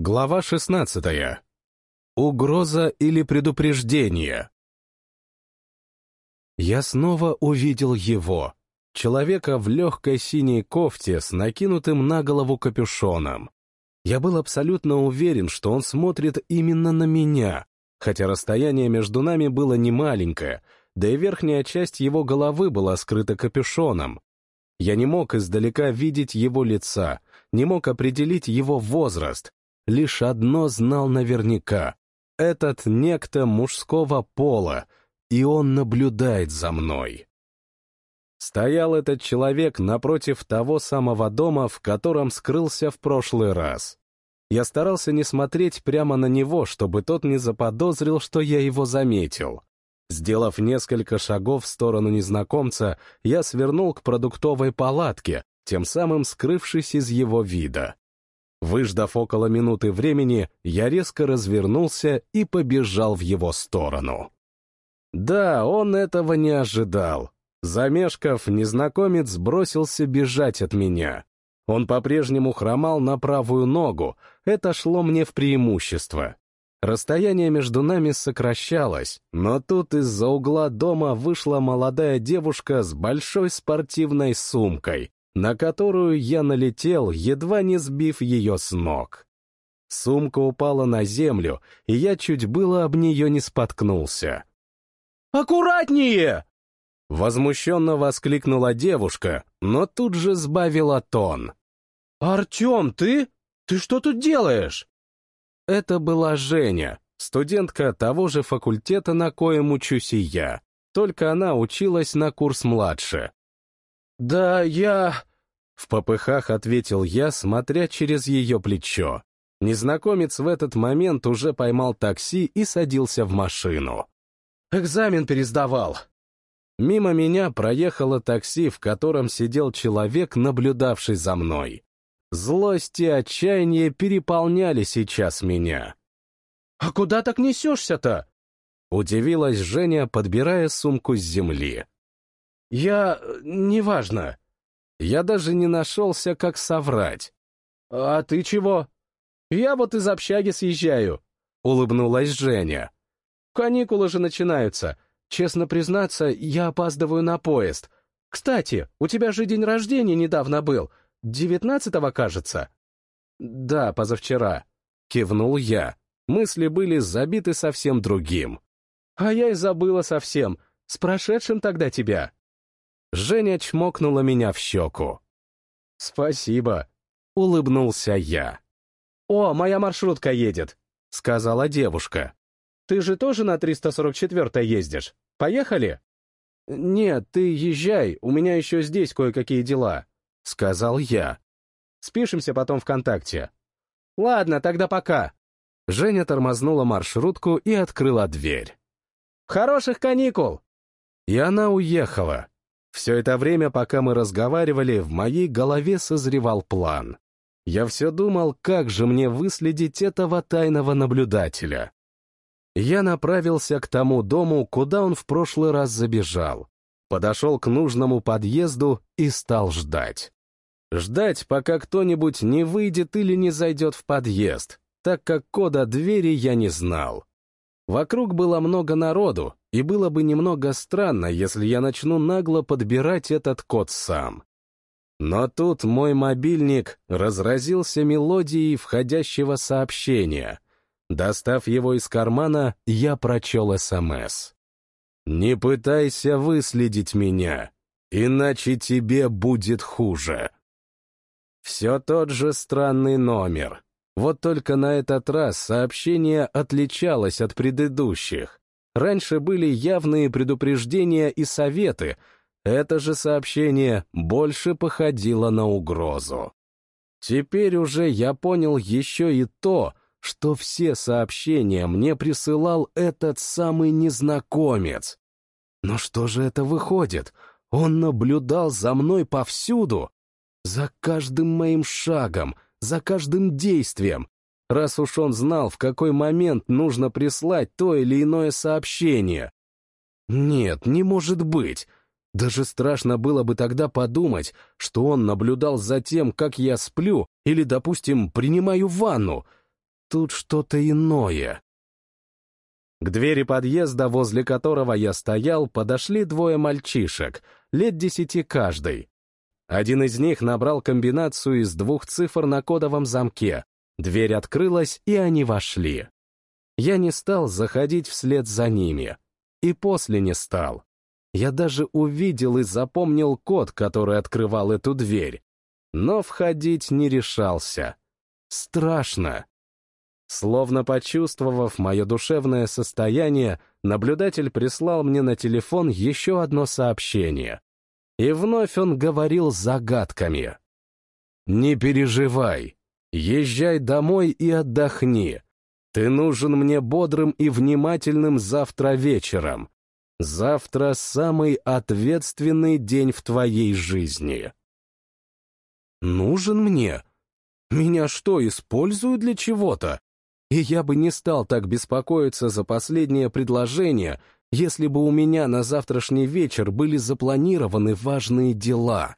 Глава 16. Угроза или предупреждение? Я снова увидел его, человека в легкой синей кофте с накинутым на голову капюшоном. Я был абсолютно уверен, что он смотрит именно на меня, хотя расстояние между нами было немаленькое, да и верхняя часть его головы была скрыта капюшоном. Я не мог издалека видеть его лица, не мог определить его возраст, лишь одно знал наверняка. Этот некто мужского пола, и он наблюдает за мной. Стоял этот человек напротив того самого дома, в котором скрылся в прошлый раз. Я старался не смотреть прямо на него, чтобы тот не заподозрил, что я его заметил. Сделав несколько шагов в сторону незнакомца, я свернул к продуктовой палатке, тем самым скрывшись из его вида. Выждав около минуты времени, я резко развернулся и побежал в его сторону. Да, он этого не ожидал. Замешкав, незнакомец бросился бежать от меня. Он по-прежнему хромал на правую ногу, это шло мне в преимущество. Расстояние между нами сокращалось, но тут из-за угла дома вышла молодая девушка с большой спортивной сумкой, на которую я налетел, едва не сбив ее с ног. Сумка упала на землю, и я чуть было об нее не споткнулся. «Аккуратнее!» Возмущенно воскликнула девушка, но тут же сбавила тон. «Артем, ты? Ты что тут делаешь?» Это была Женя, студентка того же факультета, на коем учусь и я, только она училась на курс младше. «Да я...» В попыхах ответил я, смотря через ее плечо. Незнакомец в этот момент уже поймал такси и садился в машину. «Экзамен пересдавал». Мимо меня проехало такси, в котором сидел человек, наблюдавший за мной. Злость и отчаяние переполняли сейчас меня. «А куда так несешься-то?» Удивилась Женя, подбирая сумку с земли. «Я... неважно. Я даже не нашелся, как соврать. «А ты чего?» «Я вот из общаги съезжаю», — улыбнулась Женя. «Каникулы же начинаются. Честно признаться, я опаздываю на поезд. Кстати, у тебя же день рождения недавно был. Девятнадцатого, кажется?» «Да, позавчера», — кивнул я. Мысли были забиты совсем другим. «А я и забыла совсем. С прошедшим тогда тебя». Женя чмокнула меня в щеку. «Спасибо», — улыбнулся я. «О, моя маршрутка едет», — сказала девушка. «Ты же тоже на 344 ездишь? Поехали?» «Нет, ты езжай, у меня еще здесь кое-какие дела», — сказал я. «Спишемся потом ВКонтакте». «Ладно, тогда пока». Женя тормознула маршрутку и открыла дверь. «Хороших каникул!» И она уехала, все это время, пока мы разговаривали, в моей голове созревал план. Я все думал, как же мне выследить этого тайного наблюдателя. Я направился к тому дому, куда он в прошлый раз забежал. Подошел к нужному подъезду и стал ждать. Ждать, пока кто-нибудь не выйдет или не зайдет в подъезд, так как кода двери я не знал. Вокруг было много народу, и было бы немного странно, если я начну нагло подбирать этот код сам. Но тут мой мобильник разразился мелодией входящего сообщения. Достав его из кармана, я прочел СМС. «Не пытайся выследить меня, иначе тебе будет хуже». Все тот же странный номер, вот только на этот раз сообщение отличалось от предыдущих. Раньше были явные предупреждения и советы. Это же сообщение больше походило на угрозу. Теперь уже я понял еще и то, что все сообщения мне присылал этот самый незнакомец. Но что же это выходит? Он наблюдал за мной повсюду, за каждым моим шагом — за каждым действием, раз уж он знал, в какой момент нужно прислать то или иное сообщение. Нет, не может быть. Даже страшно было бы тогда подумать, что он наблюдал за тем, как я сплю или, допустим, принимаю ванну. тут что-то иное. К двери подъезда, возле которого я стоял, подошли двое мальчишек, лет десяти каждый. Один из них набрал комбинацию из двух цифр на кодовом замке. Дверь открылась, и они вошли. Я не стал заходить вслед за ними. И после не стал. Я даже увидел и запомнил код, который открывал эту дверь. Но входить не решался. Страшно. Словно почувствовав мое душевное состояние, наблюдатель прислал мне на телефон еще одно сообщение. И вновь он говорил загадками. «Не переживай. Езжай домой и отдохни. Ты нужен мне бодрым и внимательным завтра вечером. Завтра самый ответственный день в твоей жизни». «Нужен мне? Меня что, используют для чего-то?» И я бы не стал так беспокоиться за последнее предложение, если бы у меня на завтрашний вечер были запланированы важные дела.